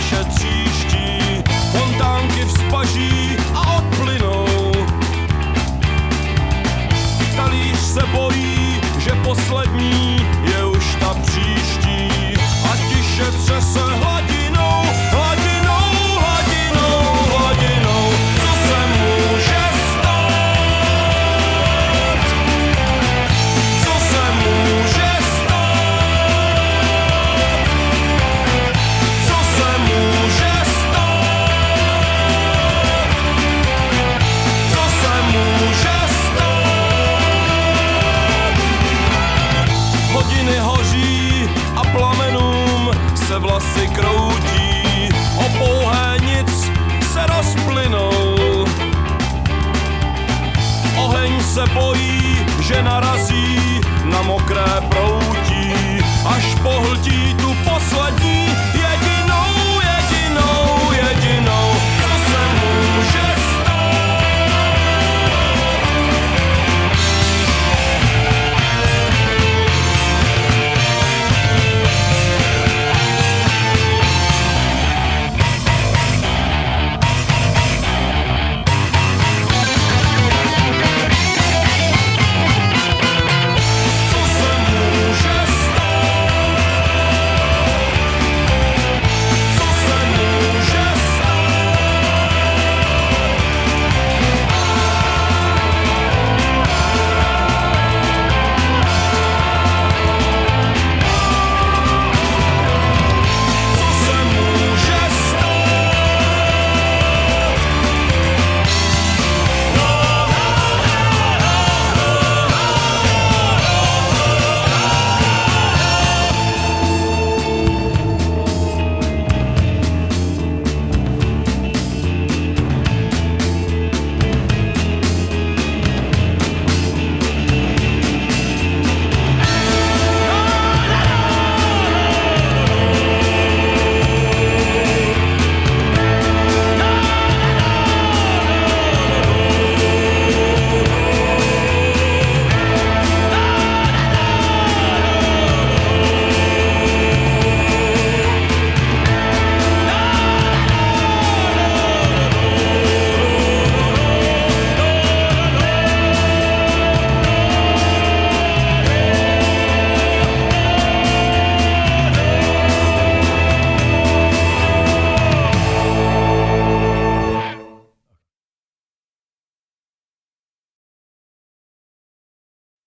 should vlasy kroutí, o pouhé nic se rozplynou. Oheň se bojí, že narazí na mokré proudy.